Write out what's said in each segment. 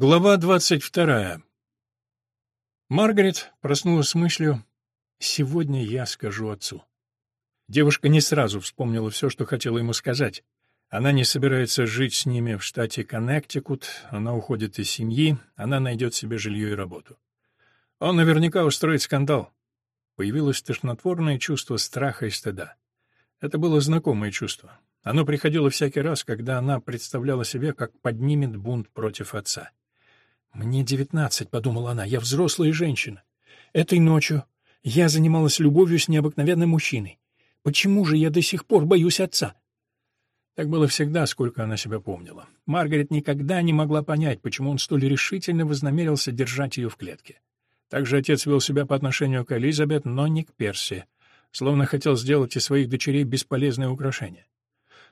Глава двадцать вторая. Маргарет проснулась с мыслью «Сегодня я скажу отцу». Девушка не сразу вспомнила все, что хотела ему сказать. Она не собирается жить с ними в штате Коннектикут, она уходит из семьи, она найдет себе жилье и работу. Он наверняка устроит скандал. Появилось тошнотворное чувство страха и стыда. Это было знакомое чувство. Оно приходило всякий раз, когда она представляла себе, как поднимет бунт против отца. «Мне девятнадцать», — подумала она, — «я взрослая женщина. Этой ночью я занималась любовью с необыкновенным мужчиной. Почему же я до сих пор боюсь отца?» Так было всегда, сколько она себя помнила. Маргарет никогда не могла понять, почему он столь решительно вознамерился держать ее в клетке. Также отец вел себя по отношению к Элизабет, но не к Перси, словно хотел сделать из своих дочерей бесполезное украшение.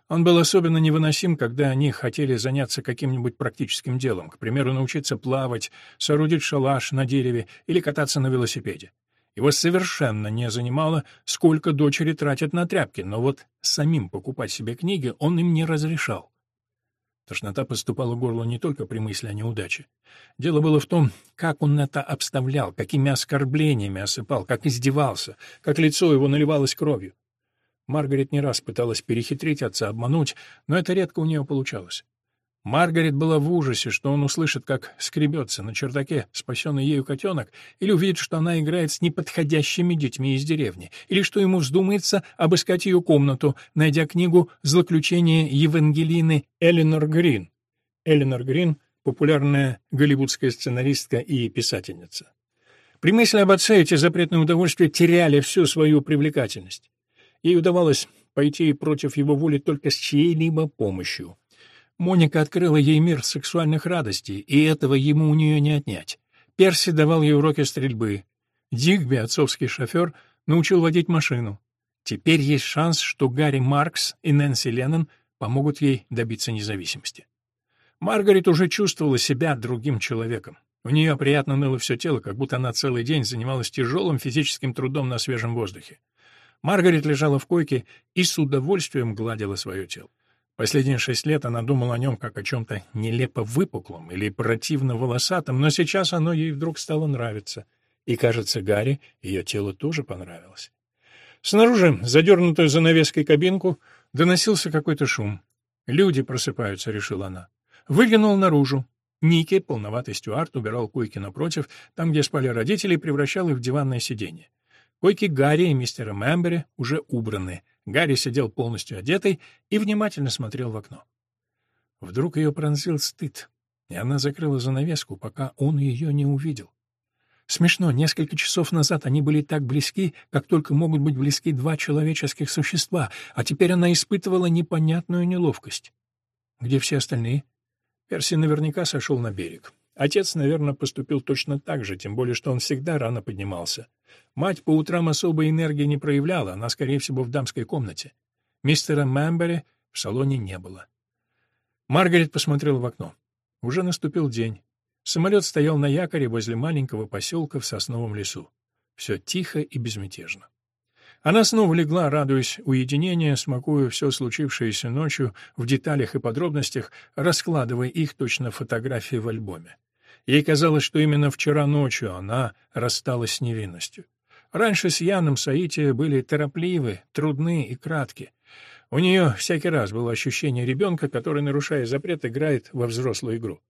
Он был особенно невыносим, когда они хотели заняться каким-нибудь практическим делом, к примеру, научиться плавать, соорудить шалаш на дереве или кататься на велосипеде. Его совершенно не занимало, сколько дочери тратят на тряпки, но вот самим покупать себе книги он им не разрешал. Тошнота поступала в горло не только при мысли о неудаче. Дело было в том, как он это обставлял, какими оскорблениями осыпал, как издевался, как лицо его наливалось кровью. Маргарет не раз пыталась перехитрить отца, обмануть, но это редко у нее получалось. Маргарет была в ужасе, что он услышит, как скребется на чердаке спасенный ею котенок, или увидит, что она играет с неподходящими детьми из деревни, или что ему вздумается обыскать ее комнату, найдя книгу «Злоключения Евангелины Эленор Грин». Эленор Грин — популярная голливудская сценаристка и писательница. При мысли об отце эти запретные удовольствия теряли всю свою привлекательность. Ей удавалось пойти против его воли только с чьей-либо помощью. Моника открыла ей мир сексуальных радостей, и этого ему у нее не отнять. Перси давал ей уроки стрельбы. Дигби, отцовский шофер, научил водить машину. Теперь есть шанс, что Гарри Маркс и Нэнси Леннон помогут ей добиться независимости. Маргарет уже чувствовала себя другим человеком. У нее приятно ныло все тело, как будто она целый день занималась тяжелым физическим трудом на свежем воздухе. Маргарет лежала в койке и с удовольствием гладила свое тело. Последние шесть лет она думала о нем как о чем-то нелепо выпуклом или противно волосатом, но сейчас оно ей вдруг стало нравиться. И, кажется, Гарри ее тело тоже понравилось. Снаружи, задернутую занавеской кабинку, доносился какой-то шум. «Люди просыпаются», — решила она. Выглянул наружу. Ники, полноватый стюард, убирал койки напротив, там, где спали родители, превращал их в диванное сиденье. Койки Гарри и мистера Мэмбери уже убраны. Гарри сидел полностью одетый и внимательно смотрел в окно. Вдруг ее пронзил стыд, и она закрыла занавеску, пока он ее не увидел. Смешно, несколько часов назад они были так близки, как только могут быть близки два человеческих существа, а теперь она испытывала непонятную неловкость. Где все остальные? Перси наверняка сошел на берег. Отец, наверное, поступил точно так же, тем более, что он всегда рано поднимался. Мать по утрам особой энергии не проявляла, она, скорее всего, в дамской комнате. Мистера Мэмбери в салоне не было. Маргарет посмотрела в окно. Уже наступил день. Самолет стоял на якоре возле маленького поселка в сосновом лесу. Все тихо и безмятежно. Она снова легла, радуясь уединению, смакуя все случившееся ночью в деталях и подробностях, раскладывая их точно фотографии в альбоме. Ей казалось, что именно вчера ночью она рассталась с невинностью. Раньше с Яном Саити были торопливы, трудны и кратки. У нее всякий раз было ощущение ребенка, который, нарушая запрет, играет во взрослую игру.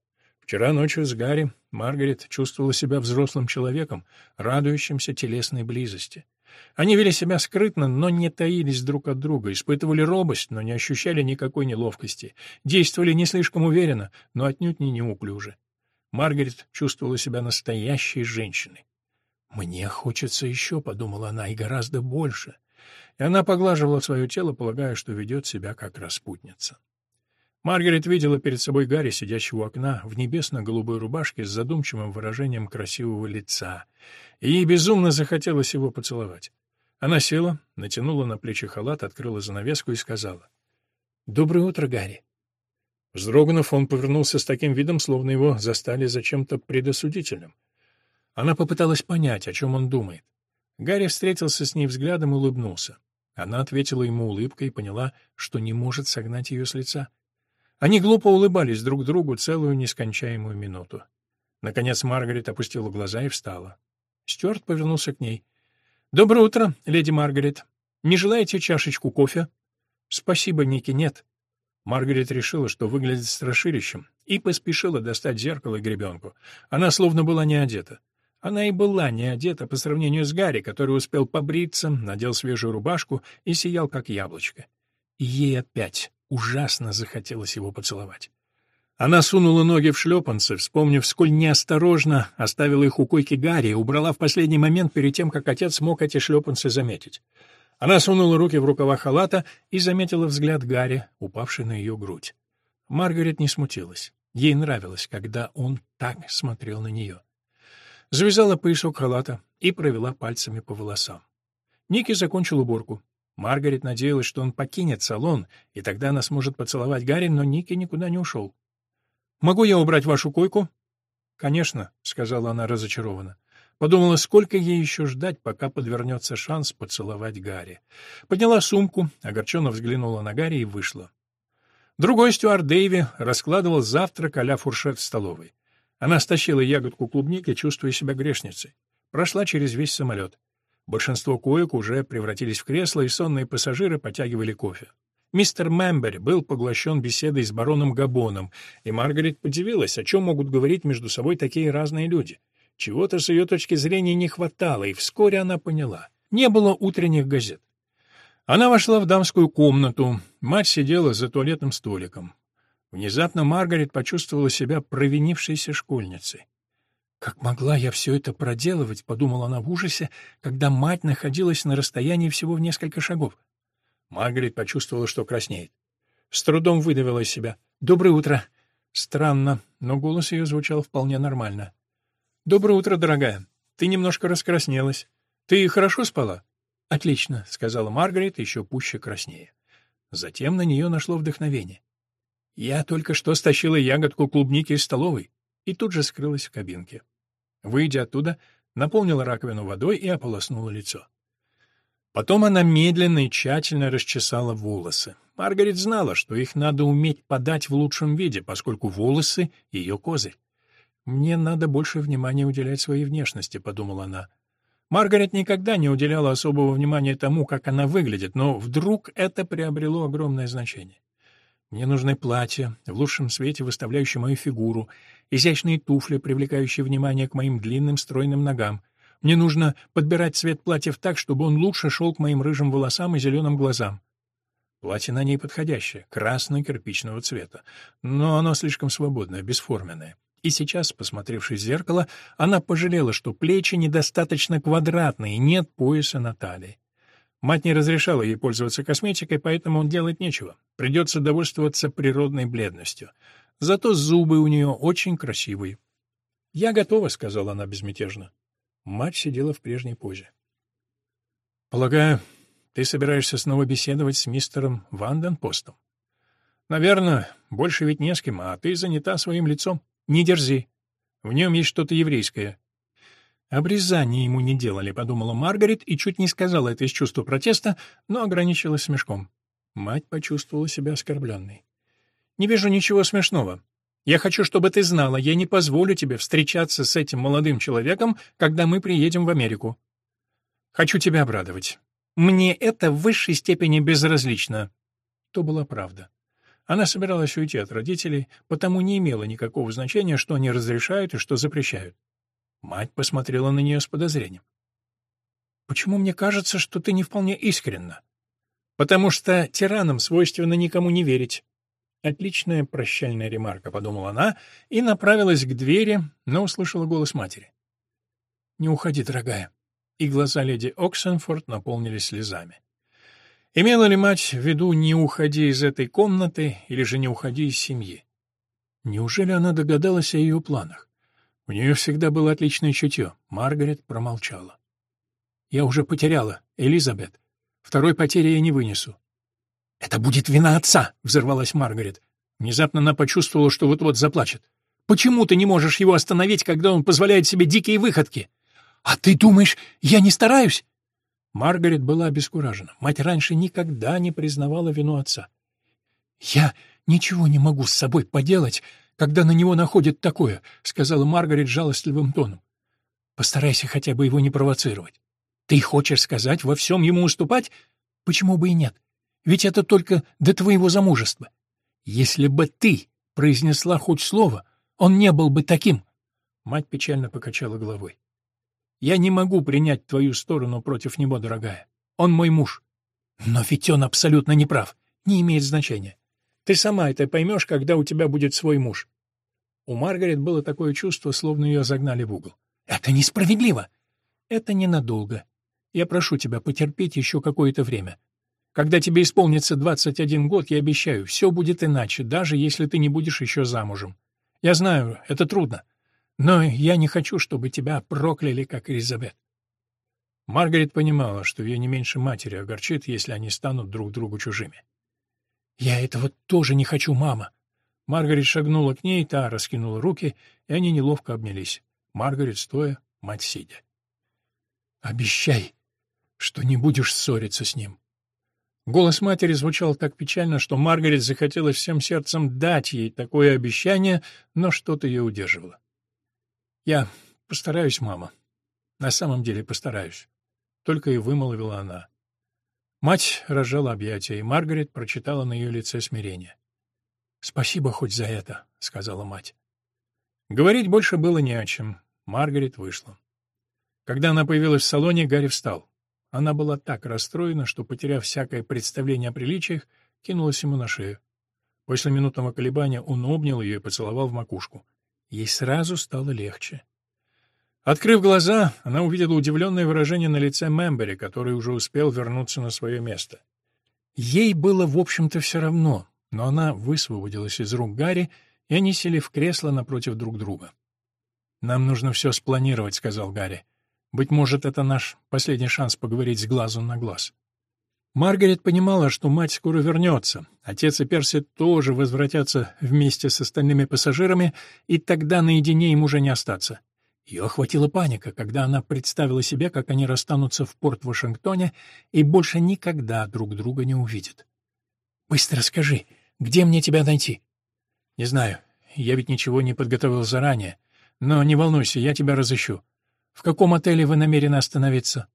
Вчера ночью с Гарри Маргарет чувствовала себя взрослым человеком, радующимся телесной близости. Они вели себя скрытно, но не таились друг от друга, испытывали робость, но не ощущали никакой неловкости, действовали не слишком уверенно, но отнюдь не неуклюже. Маргарет чувствовала себя настоящей женщиной. «Мне хочется еще», — подумала она, — «и гораздо больше». И она поглаживала свое тело, полагая, что ведет себя как распутница. Маргарет видела перед собой Гарри, сидящего у окна, в небесно-голубой рубашке с задумчивым выражением красивого лица, и ей безумно захотелось его поцеловать. Она села, натянула на плечи халат, открыла занавеску и сказала. «Доброе утро, Гарри». Вздрогнув, он повернулся с таким видом, словно его застали за чем-то предосудительным. Она попыталась понять, о чем он думает. Гарри встретился с ней взглядом и улыбнулся. Она ответила ему улыбкой и поняла, что не может согнать ее с лица. Они глупо улыбались друг другу целую нескончаемую минуту. Наконец Маргарет опустила глаза и встала. Стюарт повернулся к ней. «Доброе утро, леди Маргарет. Не желаете чашечку кофе?» «Спасибо, Ники, нет». Маргарет решила, что выглядит страшилищем, и поспешила достать зеркало и гребенку. Она словно была не одета. Она и была не одета по сравнению с Гарри, который успел побриться, надел свежую рубашку и сиял, как яблочко. И ей опять ужасно захотелось его поцеловать. Она сунула ноги в шлепанцы, вспомнив, сколь неосторожно оставила их у койки Гарри и убрала в последний момент перед тем, как отец мог эти шлепанцы заметить. Она сунула руки в рукава халата и заметила взгляд Гарри, упавший на ее грудь. Маргарет не смутилась. Ей нравилось, когда он так смотрел на нее. Завязала поясок халата и провела пальцами по волосам. Ники закончил уборку. Маргарет надеялась, что он покинет салон, и тогда она сможет поцеловать Гарри, но Ники никуда не ушел. «Могу я убрать вашу койку?» «Конечно», — сказала она разочарованно. Подумала, сколько ей еще ждать, пока подвернется шанс поцеловать Гарри. Подняла сумку, огорченно взглянула на Гарри и вышла. Другой стюард Дэйви раскладывал завтрак а фуршет в столовой. Она стащила ягодку клубники, чувствуя себя грешницей. Прошла через весь самолет. Большинство коек уже превратились в кресла, и сонные пассажиры потягивали кофе. Мистер Мембер был поглощен беседой с бароном Габоном, и Маргарет подивилась, о чем могут говорить между собой такие разные люди. Чего-то с ее точки зрения не хватало, и вскоре она поняла. Не было утренних газет. Она вошла в дамскую комнату. Мать сидела за туалетным столиком. Внезапно Маргарет почувствовала себя провинившейся школьницей. «Как могла я все это проделывать?» — подумала она в ужасе, когда мать находилась на расстоянии всего в несколько шагов. Маргарет почувствовала, что краснеет. С трудом выдавила из себя. «Доброе утро!» Странно, но голос ее звучал вполне нормально. «Доброе утро, дорогая. Ты немножко раскраснелась. Ты хорошо спала?» «Отлично», — сказала Маргарет, еще пуще краснее. Затем на нее нашло вдохновение. «Я только что стащила ягодку клубники из столовой» и тут же скрылась в кабинке. Выйдя оттуда, наполнила раковину водой и ополоснула лицо. Потом она медленно и тщательно расчесала волосы. Маргарет знала, что их надо уметь подать в лучшем виде, поскольку волосы — ее козырь. «Мне надо больше внимания уделять своей внешности», — подумала она. Маргарет никогда не уделяла особого внимания тому, как она выглядит, но вдруг это приобрело огромное значение. Мне нужны платья, в лучшем свете выставляющие мою фигуру, изящные туфли, привлекающие внимание к моим длинным стройным ногам — мне нужно подбирать цвет платьев так, чтобы он лучше шел к моим рыжим волосам и зеленым глазам. Платье на ней подходящее, красно-кирпичного цвета, но оно слишком свободное, бесформенное. И сейчас, посмотревшись в зеркало, она пожалела, что плечи недостаточно квадратные, нет пояса на талии. Мать не разрешала ей пользоваться косметикой, поэтому делать нечего. Придется довольствоваться природной бледностью. Зато зубы у нее очень красивые. «Я готова», — сказала она безмятежно. Мать сидела в прежней позе. «Полагаю, ты собираешься снова беседовать с мистером Ванденпостом?» «Наверное, больше ведь не с кем, а ты занята своим лицом. Не дерзи. В нем есть что-то еврейское». «Обрезание ему не делали», — подумала Маргарет и чуть не сказала это из чувства протеста, но ограничилась смешком. Мать почувствовала себя оскорбленной. «Не вижу ничего смешного. Я хочу, чтобы ты знала, я не позволю тебе встречаться с этим молодым человеком, когда мы приедем в Америку. Хочу тебя обрадовать. Мне это в высшей степени безразлично. То была правда. Она собиралась уйти от родителей, потому не имело никакого значения, что они разрешают и что запрещают. Мать посмотрела на нее с подозрением. «Почему мне кажется, что ты не вполне искренна?» «Потому что тиранам свойственно никому не верить. Отличная прощальная ремарка, подумала она и направилась к двери, но услышала голос матери. Не уходи, дорогая. И глаза леди Оксенфорд наполнились слезами. Имела ли мать в виду «не уходи из этой комнаты» или же «не уходи из семьи»? Неужели она догадалась о ее планах? У нее всегда было отличное чутье. Маргарет промолчала. «Я уже потеряла, Элизабет. Второй потери я не вынесу. «Это будет вина отца!» — взорвалась Маргарет. Внезапно она почувствовала, что вот-вот заплачет. «Почему ты не можешь его остановить, когда он позволяет себе дикие выходки?» «А ты думаешь, я не стараюсь?» Маргарет была обескуражена. Мать раньше никогда не признавала вину отца. «Я «Ничего не могу с собой поделать, когда на него находит такое», — сказала Маргарет жалостливым тоном. «Постарайся хотя бы его не провоцировать. Ты хочешь сказать, во всем ему уступать? Почему бы и нет? Ведь это только до твоего замужества. Если бы ты произнесла хоть слово, он не был бы таким». Мать печально покачала головой. «Я не могу принять твою сторону против него, дорогая. Он мой муж. Но ведь он абсолютно неправ. Не имеет значения. Ты сама это поймешь, когда у тебя будет свой муж. У Маргарет было такое чувство, словно ее загнали в угол. «Это несправедливо!» «Это ненадолго. Я прошу тебя потерпеть еще какое-то время. Когда тебе исполнится 21 год, я обещаю, все будет иначе, даже если ты не будешь еще замужем. Я знаю, это трудно, но я не хочу, чтобы тебя прокляли, как Элизабет. Маргарет понимала, что ее не меньше матери огорчит, если они станут друг другу чужими. «Я этого тоже не хочу, мама!» Маргарет шагнула к ней, та раскинула руки, и они неловко обнялись. Маргарет стоя, мать сидя. «Обещай, что не будешь ссориться с ним». Голос матери звучал так печально, что Маргарет захотела всем сердцем дать ей такое обещание, но что-то ее удерживало. «Я постараюсь, мама. На самом деле постараюсь только и вымолвила она. Мать разжала объятия, и Маргарет прочитала на ее лице смирение. «Спасибо хоть за это», — сказала мать. Говорить больше было не о чем. Маргарет вышла. Когда она появилась в салоне, Гарри встал. Она была так расстроена, что, потеряв всякое представление о приличиях, кинулась ему на шею. После минутного колебания он обнял ее и поцеловал в макушку. Ей сразу стало легче. Открыв глаза, она увидела удивленное выражение на лице Мембери, который уже успел вернуться на свое место. Ей было, в общем-то, все равно, но она высвободилась из рук Гарри, и они сели в кресло напротив друг друга. «Нам нужно все спланировать», — сказал Гарри. «Быть может, это наш последний шанс поговорить с глазу на глаз». Маргарет понимала, что мать скоро вернется. Отец и Перси тоже возвратятся вместе с остальными пассажирами, и тогда наедине им уже не остаться. Ее охватила паника, когда она представила себе, как они расстанутся в порт Вашингтоне и больше никогда друг друга не увидят. «Быстро скажи, где мне тебя найти?» «Не знаю. Я ведь ничего не подготовил заранее. Но не волнуйся, я тебя разыщу. В каком отеле вы намерены остановиться?»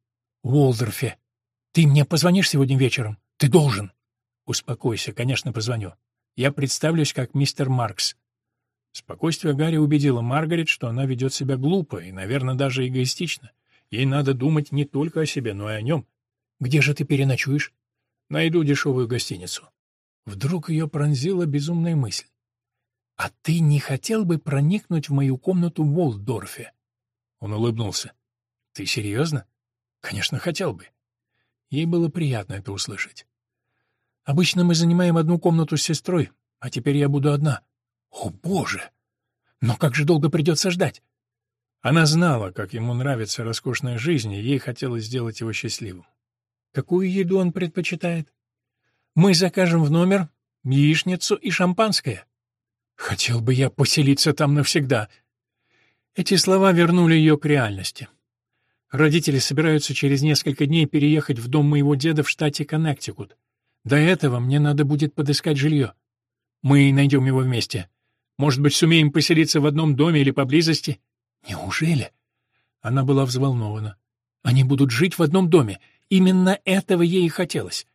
«В Уолдорфе. Ты мне позвонишь сегодня вечером? Ты должен». «Успокойся, конечно, позвоню. Я представлюсь как мистер Маркс. Спокойствие Гарри убедило Маргарет, что она ведет себя глупо и, наверное, даже эгоистично. Ей надо думать не только о себе, но и о нем. «Где же ты переночуешь?» «Найду дешевую гостиницу». Вдруг ее пронзила безумная мысль. «А ты не хотел бы проникнуть в мою комнату в Волдорфе?» Он улыбнулся. «Ты серьезно?» «Конечно, хотел бы». Ей было приятно это услышать. «Обычно мы занимаем одну комнату с сестрой, а теперь я буду одна. О, Боже! Но как же долго придется ждать? Она знала, как ему нравится роскошная жизнь, и ей хотелось сделать его счастливым. Какую еду он предпочитает? Мы закажем в номер яичницу и шампанское. Хотел бы я поселиться там навсегда. Эти слова вернули ее к реальности. Родители собираются через несколько дней переехать в дом моего деда в штате Коннектикут. До этого мне надо будет подыскать жилье. Мы найдем его вместе. Может быть, сумеем поселиться в одном доме или поблизости? Неужели? Она была взволнована. Они будут жить в одном доме. Именно этого ей и хотелось.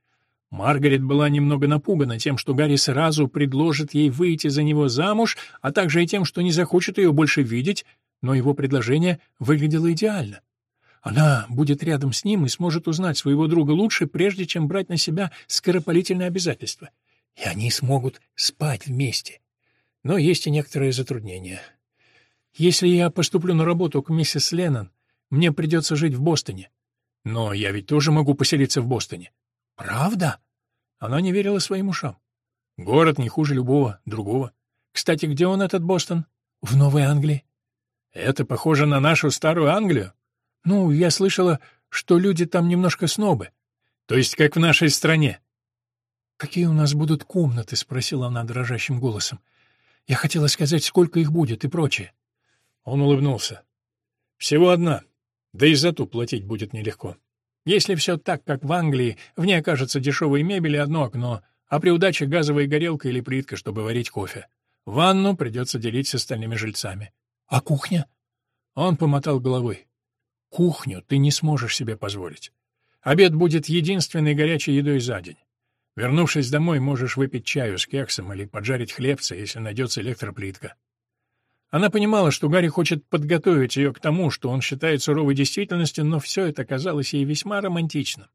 Маргарет была немного напугана тем, что Гарри сразу предложит ей выйти за него замуж, а также и тем, что не захочет ее больше видеть, но его предложение выглядело идеально. Она будет рядом с ним и сможет узнать своего друга лучше, прежде чем брать на себя скоропалительные обязательства. И они смогут спать вместе. Но есть и некоторые затруднения. Если я поступлю на работу к миссис Леннон, мне придется жить в Бостоне. Но я ведь тоже могу поселиться в Бостоне. Правда? Она не верила своим ушам. Город не хуже любого другого. Кстати, где он, этот Бостон? В Новой Англии. Это похоже на нашу старую Англию. Ну, я слышала, что люди там немножко снобы. То есть, как в нашей стране. «Какие у нас будут комнаты?» — спросила она дрожащим голосом. Я хотела сказать, сколько их будет и прочее. Он улыбнулся. Всего одна. Да и за ту платить будет нелегко. Если все так, как в Англии, в ней окажется дешевой мебель и одно окно, а при удаче газовая горелка или плитка, чтобы варить кофе. Ванну придется делить с остальными жильцами. А кухня? Он помотал головой. Кухню ты не сможешь себе позволить. Обед будет единственной горячей едой за день. Вернувшись домой, можешь выпить чаю с кексом или поджарить хлебца, если найдется электроплитка. Она понимала, что Гарри хочет подготовить ее к тому, что он считает суровой действительностью, но все это казалось ей весьма романтичным.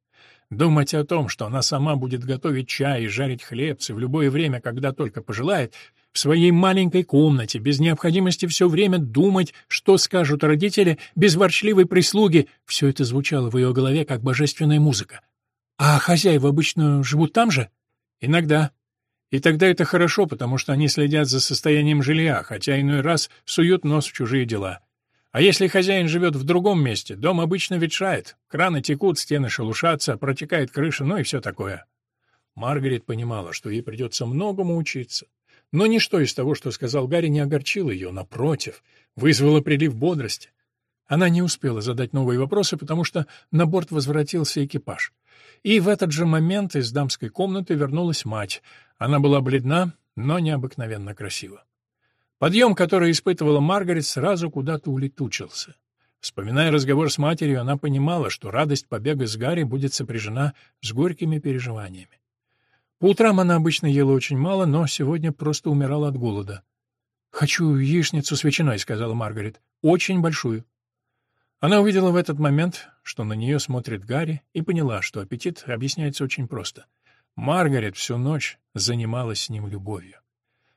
Думать о том, что она сама будет готовить чай и жарить хлебцы в любое время, когда только пожелает, в своей маленькой комнате, без необходимости все время думать, что скажут родители, без ворчливой прислуги, все это звучало в ее голове, как божественная музыка. А хозяева обычно живут там же? Иногда. И тогда это хорошо, потому что они следят за состоянием жилья, хотя иной раз суют нос в чужие дела. А если хозяин живет в другом месте, дом обычно ветшает, краны текут, стены шелушатся, протекает крыша, ну и все такое. Маргарет понимала, что ей придется многому учиться. Но ничто из того, что сказал Гарри, не огорчило ее, напротив, вызвало прилив бодрости. Она не успела задать новые вопросы, потому что на борт возвратился экипаж. И в этот же момент из дамской комнаты вернулась мать. Она была бледна, но необыкновенно красива. Подъем, который испытывала Маргарет, сразу куда-то улетучился. Вспоминая разговор с матерью, она понимала, что радость побега с Гарри будет сопряжена с горькими переживаниями. По утрам она обычно ела очень мало, но сегодня просто умирала от голода. «Хочу яичницу с ветчиной», — сказала Маргарет. «Очень большую». Она увидела в этот момент, что на нее смотрит Гарри, и поняла, что аппетит объясняется очень просто. Маргарет всю ночь занималась с ним любовью.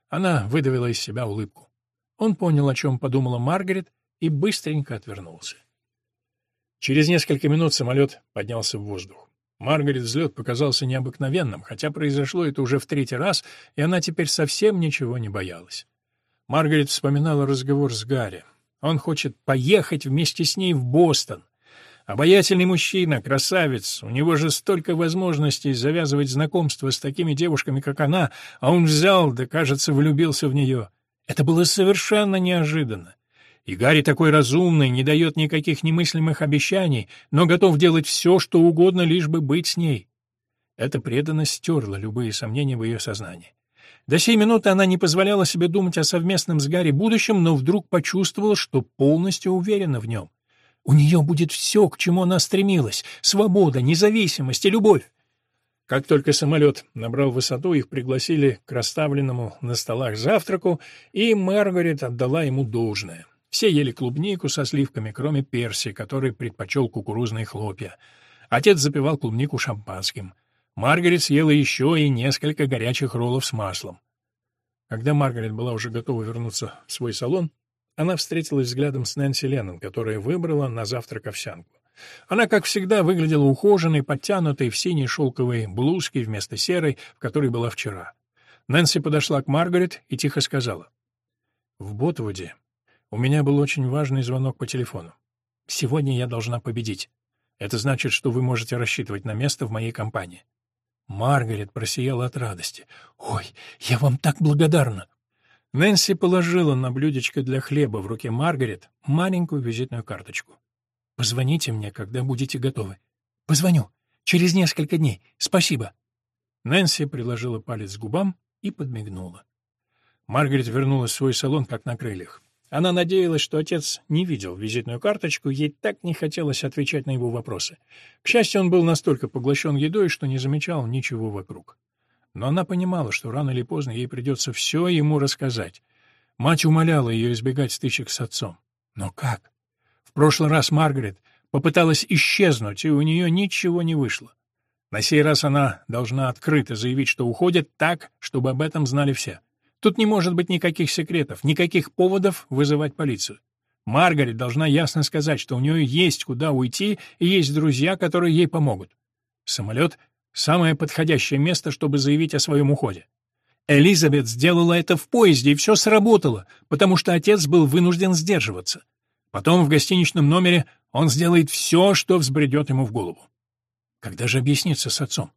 Она выдавила из себя улыбку. Он понял, о чем подумала Маргарет, и быстренько отвернулся. Через несколько минут самолет поднялся в воздух. Маргарет взлет показался необыкновенным, хотя произошло это уже в третий раз, и она теперь совсем ничего не боялась. Маргарет вспоминала разговор с Гарри. Он хочет поехать вместе с ней в Бостон. Обаятельный мужчина, красавец, у него же столько возможностей завязывать знакомства с такими девушками, как она, а он взял, да, кажется, влюбился в нее. Это было совершенно неожиданно. И Гарри такой разумный, не дает никаких немыслимых обещаний, но готов делать все, что угодно, лишь бы быть с ней. Эта преданность стерла любые сомнения в ее сознании. До сей минуты она не позволяла себе думать о совместном с Гарри будущем, но вдруг почувствовала, что полностью уверена в нем. У нее будет все, к чему она стремилась — свобода, независимость и любовь. Как только самолет набрал высоту, их пригласили к расставленному на столах завтраку, и Маргарет отдала ему должное. Все ели клубнику со сливками, кроме Перси, который предпочел кукурузные хлопья. Отец запивал клубнику шампанским. Маргарет съела еще и несколько горячих роллов с маслом. Когда Маргарет была уже готова вернуться в свой салон, она встретилась взглядом с Нэнси Леннон, которая выбрала на завтрак овсянку. Она, как всегда, выглядела ухоженной, подтянутой в синей шелковой блузке вместо серой, в которой была вчера. Нэнси подошла к Маргарет и тихо сказала. «В Ботвуде у меня был очень важный звонок по телефону. Сегодня я должна победить. Это значит, что вы можете рассчитывать на место в моей компании». Маргарет просияла от радости. «Ой, я вам так благодарна!» Нэнси положила на блюдечко для хлеба в руке Маргарет маленькую визитную карточку. «Позвоните мне, когда будете готовы». «Позвоню. Через несколько дней. Спасибо». Нэнси приложила палец к губам и подмигнула. Маргарет вернулась в свой салон, как на крыльях. Она надеялась, что отец не видел визитную карточку, ей так не хотелось отвечать на его вопросы. К счастью, он был настолько поглощен едой, что не замечал ничего вокруг. Но она понимала, что рано или поздно ей придется все ему рассказать. Мать умоляла ее избегать стычек с отцом. Но как? В прошлый раз Маргарет попыталась исчезнуть, и у нее ничего не вышло. На сей раз она должна открыто заявить, что уходит так, чтобы об этом знали все. Тут не может быть никаких секретов, никаких поводов вызывать полицию. Маргарет должна ясно сказать, что у нее есть куда уйти и есть друзья, которые ей помогут. Самолет Самое подходящее место, чтобы заявить о своем уходе. Элизабет сделала это в поезде, и все сработало, потому что отец был вынужден сдерживаться. Потом в гостиничном номере он сделает все, что взбредет ему в голову. Когда же объясниться с отцом?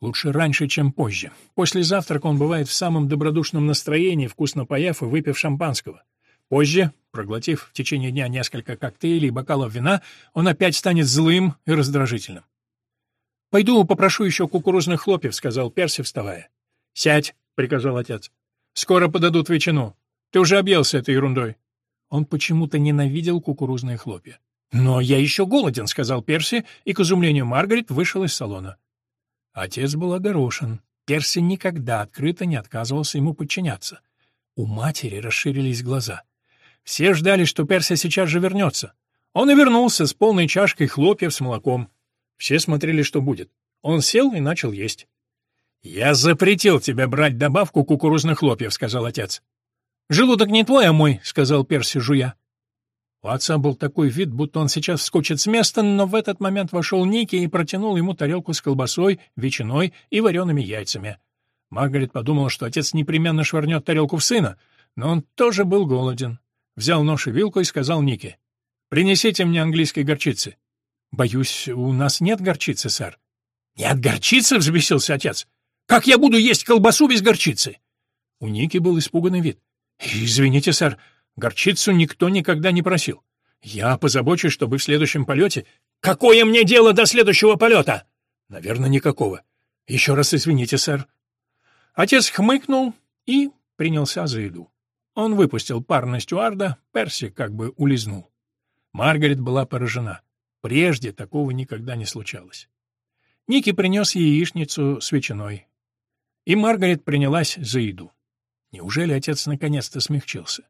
Лучше раньше, чем позже. После завтрака он бывает в самом добродушном настроении, вкусно поев и выпив шампанского. Позже, проглотив в течение дня несколько коктейлей и бокалов вина, он опять станет злым и раздражительным. «Пойду попрошу еще кукурузных хлопьев», — сказал Перси, вставая. «Сядь», — приказал отец. «Скоро подадут ветчину. Ты уже объелся этой ерундой». Он почему-то ненавидел кукурузные хлопья. «Но я еще голоден», — сказал Перси, и, к изумлению Маргарет, вышел из салона. Отец был огорошен. Перси никогда открыто не отказывался ему подчиняться. У матери расширились глаза. Все ждали, что Перси сейчас же вернется. Он и вернулся с полной чашкой хлопьев с молоком. Все смотрели, что будет. Он сел и начал есть. «Я запретил тебе брать добавку кукурузных хлопьев», — сказал отец. «Желудок не твой, а мой», — сказал Перси, жуя. У отца был такой вид, будто он сейчас вскочит с места, но в этот момент вошел Ники и протянул ему тарелку с колбасой, ветчиной и вареными яйцами. Маргарет подумала, что отец непременно швырнет тарелку в сына, но он тоже был голоден. Взял нож и вилку и сказал Нике, «Принесите мне английской горчицы». «Боюсь, у нас нет горчицы, сэр». «Нет горчицы?» — взбесился отец. «Как я буду есть колбасу без горчицы?» У Ники был испуганный вид. «Извините, сэр, горчицу никто никогда не просил. Я позабочусь, чтобы в следующем полете...» «Какое мне дело до следующего полета?» «Наверное, никакого. Еще раз извините, сэр». Отец хмыкнул и принялся за еду. Он выпустил пар на стюарда, Перси как бы улизнул. Маргарет была поражена. Прежде такого никогда не случалось. Ники принес яичницу с ветчиной. И Маргарет принялась за еду. Неужели отец наконец-то смягчился?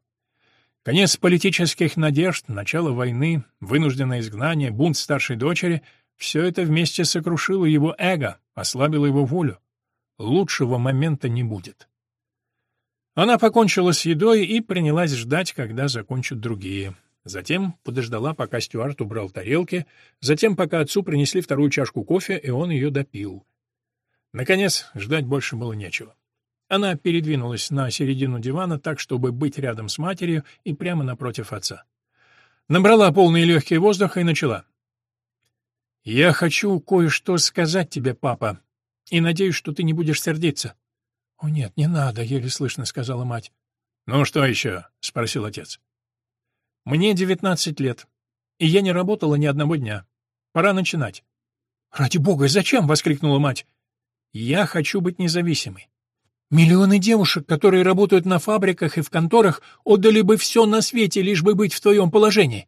Конец политических надежд, начало войны, вынужденное изгнание, бунт старшей дочери — все это вместе сокрушило его эго, ослабило его волю. Лучшего момента не будет. Она покончила с едой и принялась ждать, когда закончат другие. Затем подождала, пока Стюарт убрал тарелки, затем, пока отцу принесли вторую чашку кофе, и он ее допил. Наконец, ждать больше было нечего. Она передвинулась на середину дивана так, чтобы быть рядом с матерью и прямо напротив отца. Набрала полные легкие воздуха и начала. «Я хочу кое-что сказать тебе, папа, и надеюсь, что ты не будешь сердиться». «О нет, не надо», — еле слышно сказала мать. «Ну что еще?» — спросил отец. Мне девятнадцать лет, и я не работала ни одного дня. Пора начинать. «Ради бога, зачем?» — воскликнула мать. «Я хочу быть независимой. Миллионы девушек, которые работают на фабриках и в конторах, отдали бы все на свете, лишь бы быть в твоем положении.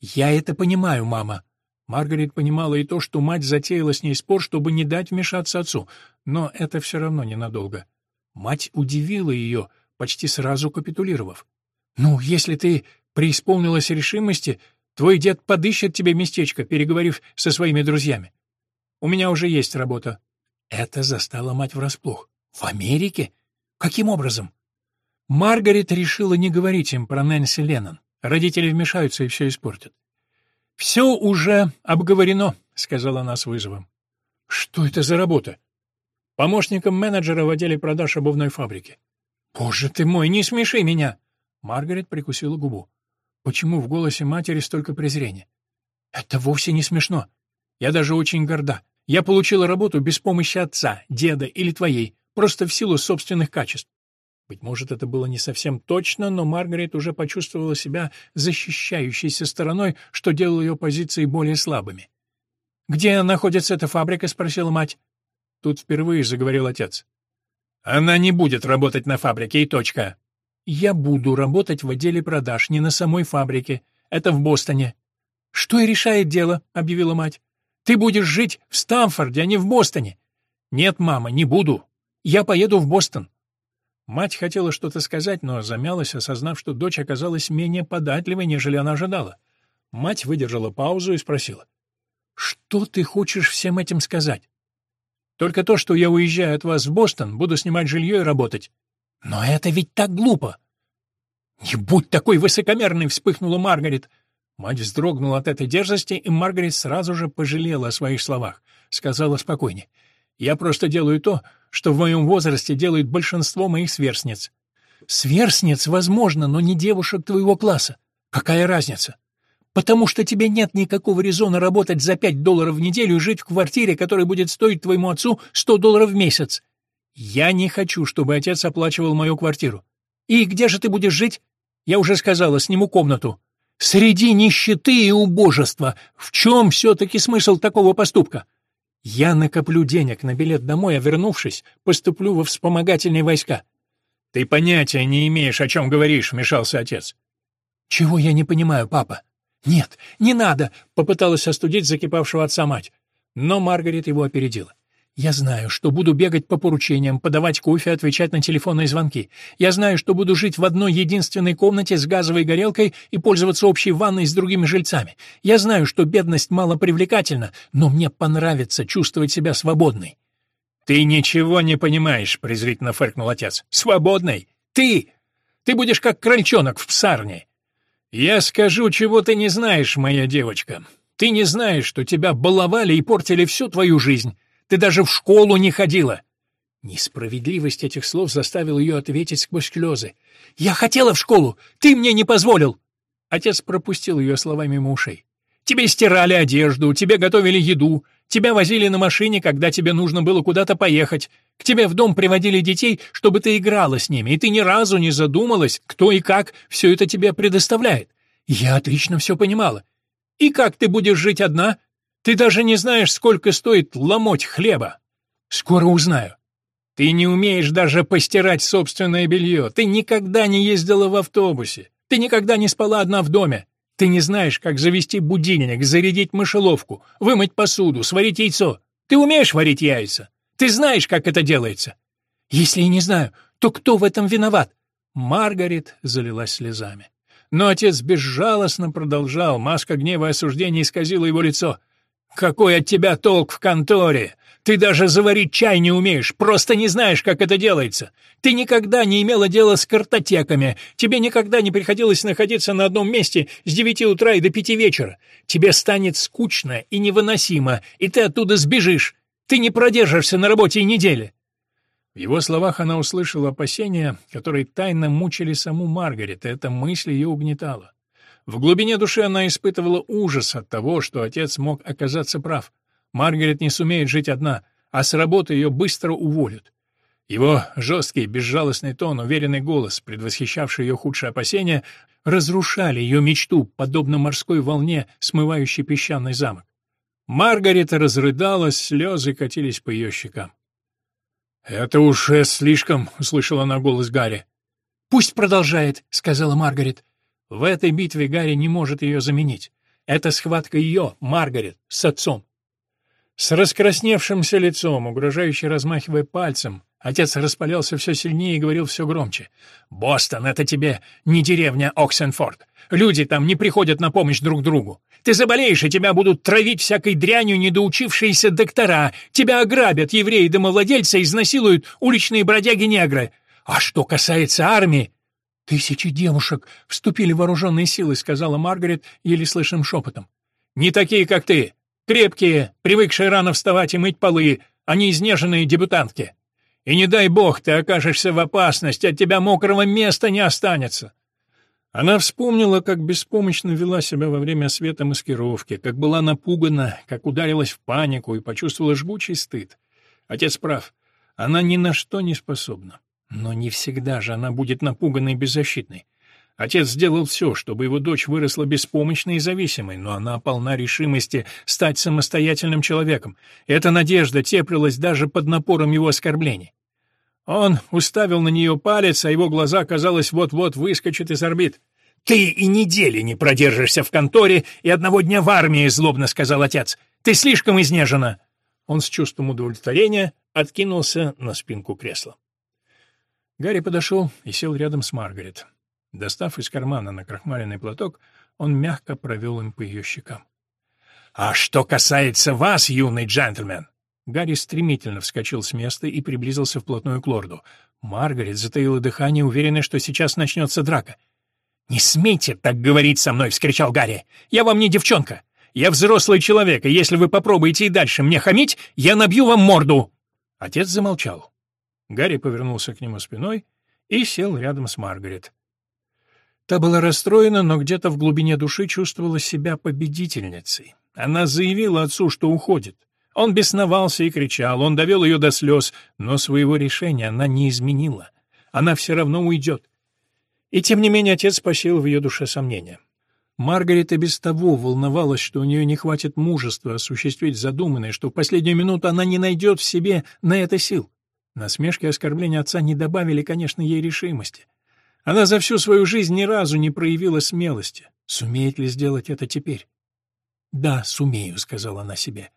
Я это понимаю, мама». Маргарет понимала и то, что мать затеяла с ней спор, чтобы не дать вмешаться отцу, но это все равно ненадолго. Мать удивила ее, почти сразу капитулировав. «Ну, если ты преисполнилась решимости, твой дед подыщет тебе местечко, переговорив со своими друзьями. У меня уже есть работа». Это застало мать врасплох. «В Америке? Каким образом?» Маргарет решила не говорить им про Нэнси Леннон. Родители вмешаются и все испортят. «Все уже обговорено», — сказала она с вызовом. «Что это за работа?» «Помощником менеджера в отделе продаж обувной фабрики». «Боже ты мой, не смеши меня!» Маргарет прикусила губу. Почему в голосе матери столько презрения? Это вовсе не смешно. Я даже очень горда. Я получила работу без помощи отца, деда или твоей, просто в силу собственных качеств. Быть может, это было не совсем точно, но Маргарет уже почувствовала себя защищающейся стороной, что делало ее позиции более слабыми. «Где находится эта фабрика?» — спросила мать. Тут впервые заговорил отец. «Она не будет работать на фабрике, и точка. Я буду работать в отделе продаж, не на самой фабрике. Это в Бостоне. Что и решает дело, объявила мать. Ты будешь жить в Стамфорде, а не в Бостоне. Нет, мама, не буду. Я поеду в Бостон. Мать хотела что-то сказать, но замялась, осознав, что дочь оказалась менее податливой, нежели она ожидала. Мать выдержала паузу и спросила. «Что ты хочешь всем этим сказать?» «Только то, что я уезжаю от вас в Бостон, буду снимать жилье и работать. «Но это ведь так глупо!» «Не будь такой высокомерной!» — вспыхнула Маргарет. Мать вздрогнула от этой дерзости, и Маргарет сразу же пожалела о своих словах. Сказала спокойнее. «Я просто делаю то, что в моем возрасте делают большинство моих сверстниц». «Сверстниц, возможно, но не девушек твоего класса. Какая разница? Потому что тебе нет никакого резона работать за пять долларов в неделю и жить в квартире, которая будет стоить твоему отцу сто долларов в месяц. Я не хочу, чтобы отец оплачивал мою квартиру. И где же ты будешь жить? Я уже сказала, сниму комнату. Среди нищеты и убожества. В чем все-таки смысл такого поступка? Я накоплю денег на билет домой, а вернувшись, поступлю во вспомогательные войска. Ты понятия не имеешь, о чем говоришь, вмешался отец. Чего я не понимаю, папа? Нет, не надо, попыталась остудить закипавшего отца мать. Но Маргарет его опередила. Я знаю, что буду бегать по поручениям, подавать кофе, отвечать на телефонные звонки. Я знаю, что буду жить в одной единственной комнате с газовой горелкой и пользоваться общей ванной с другими жильцами. Я знаю, что бедность мало привлекательна, но мне понравится чувствовать себя свободной. Ты ничего не понимаешь, презрительно фыркнул отец. Свободной? Ты! Ты будешь как крольчонок в псарне. Я скажу, чего ты не знаешь, моя девочка. Ты не знаешь, что тебя баловали и портили всю твою жизнь. Ты даже в школу не ходила!» Несправедливость этих слов заставила ее ответить сквозь слезы. «Я хотела в школу! Ты мне не позволил!» Отец пропустил ее словами мимо ушей. «Тебе стирали одежду, тебе готовили еду, тебя возили на машине, когда тебе нужно было куда-то поехать, к тебе в дом приводили детей, чтобы ты играла с ними, и ты ни разу не задумалась, кто и как все это тебе предоставляет. Я отлично все понимала. И как ты будешь жить одна? Ты даже не знаешь, сколько стоит ломоть хлеба. Скоро узнаю. Ты не умеешь даже постирать собственное белье. Ты никогда не ездила в автобусе. Ты никогда не спала одна в доме. Ты не знаешь, как завести будильник, зарядить мышеловку, вымыть посуду, сварить яйцо. Ты умеешь варить яйца? Ты знаешь, как это делается? Если я не знаю, то кто в этом виноват? Маргарет залилась слезами. Но отец безжалостно продолжал, маска гнева и осуждения исказила его лицо. «Какой от тебя толк в конторе? Ты даже заварить чай не умеешь, просто не знаешь, как это делается. Ты никогда не имела дела с картотеками, тебе никогда не приходилось находиться на одном месте с девяти утра и до пяти вечера. Тебе станет скучно и невыносимо, и ты оттуда сбежишь. Ты не продержишься на работе и недели». В его словах она услышала опасения, которые тайно мучили саму Маргарет, и эта мысль ее угнетала. В глубине души она испытывала ужас от того, что отец мог оказаться прав. Маргарет не сумеет жить одна, а с работы ее быстро уволят. Его жесткий, безжалостный тон, уверенный голос, предвосхищавший ее худшие опасения, разрушали ее мечту, подобно морской волне, смывающей песчаный замок. Маргарет разрыдалась, слезы катились по ее щекам. «Это уже слишком», — услышала она голос Гарри. «Пусть продолжает», — сказала Маргарет. В этой битве Гарри не может ее заменить. Это схватка ее, Маргарет, с отцом. С раскрасневшимся лицом, угрожающе размахивая пальцем, отец распалялся все сильнее и говорил все громче. «Бостон — это тебе не деревня Оксенфорд. Люди там не приходят на помощь друг другу. Ты заболеешь, и тебя будут травить всякой дрянью недоучившиеся доктора. Тебя ограбят евреи-домовладельцы, изнасилуют уличные бродяги-негры. А что касается армии, «Тысячи девушек вступили в вооруженные силы», — сказала Маргарет еле слышным шепотом. «Не такие, как ты. Крепкие, привыкшие рано вставать и мыть полы, а не изнеженные дебютантки. И не дай бог ты окажешься в опасности, от тебя мокрого места не останется». Она вспомнила, как беспомощно вела себя во время света маскировки, как была напугана, как ударилась в панику и почувствовала жгучий стыд. Отец прав, она ни на что не способна. Но не всегда же она будет напуганной и беззащитной. Отец сделал все, чтобы его дочь выросла беспомощной и зависимой, но она полна решимости стать самостоятельным человеком. Эта надежда теплилась даже под напором его оскорблений. Он уставил на нее палец, а его глаза, казалось, вот-вот выскочат из орбит. «Ты и недели не продержишься в конторе, и одного дня в армии», — злобно сказал отец. «Ты слишком изнежена». Он с чувством удовлетворения откинулся на спинку кресла. Гарри подошел и сел рядом с Маргарет. Достав из кармана накрахмаленный платок, он мягко провел им по ее щекам. «А что касается вас, юный джентльмен!» Гарри стремительно вскочил с места и приблизился вплотную к лорду. Маргарет затаила дыхание, уверенная, что сейчас начнется драка. «Не смейте так говорить со мной!» — вскричал Гарри. «Я вам не девчонка! Я взрослый человек, и если вы попробуете и дальше мне хамить, я набью вам морду!» Отец замолчал. Гарри повернулся к нему спиной и сел рядом с Маргарет. Та была расстроена, но где-то в глубине души чувствовала себя победительницей. Она заявила отцу, что уходит. Он бесновался и кричал, он довел ее до слез, но своего решения она не изменила. Она все равно уйдет. И тем не менее отец посеял в ее душе сомнения. Маргарет и без того волновалась, что у нее не хватит мужества осуществить задуманное, что в последнюю минуту она не найдет в себе на это сил. Насмешки и оскорбления отца не добавили, конечно, ей решимости. Она за всю свою жизнь ни разу не проявила смелости. Сумеет ли сделать это теперь? «Да, сумею», — сказала она себе.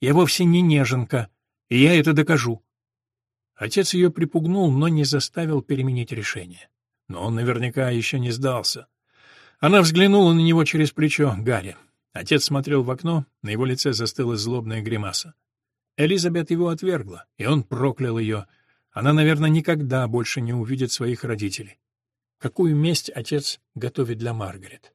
«Я вовсе не неженка, и я это докажу». Отец ее припугнул, но не заставил переменить решение. Но он наверняка еще не сдался. Она взглянула на него через плечо Гарри. Отец смотрел в окно, на его лице застыла злобная гримаса. Элизабет его отвергла, и он проклял ее. Она, наверное, никогда больше не увидит своих родителей. Какую месть отец готовит для Маргарет?